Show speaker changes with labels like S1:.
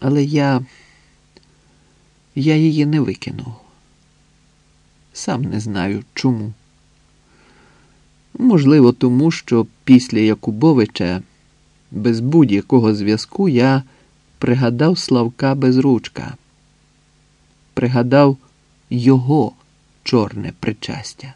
S1: Але я. я її не викинув. Сам не знаю чому. Можливо, тому що після Якубовича без будь-якого зв'язку я пригадав Славка Безручка, пригадав його чорне причастя.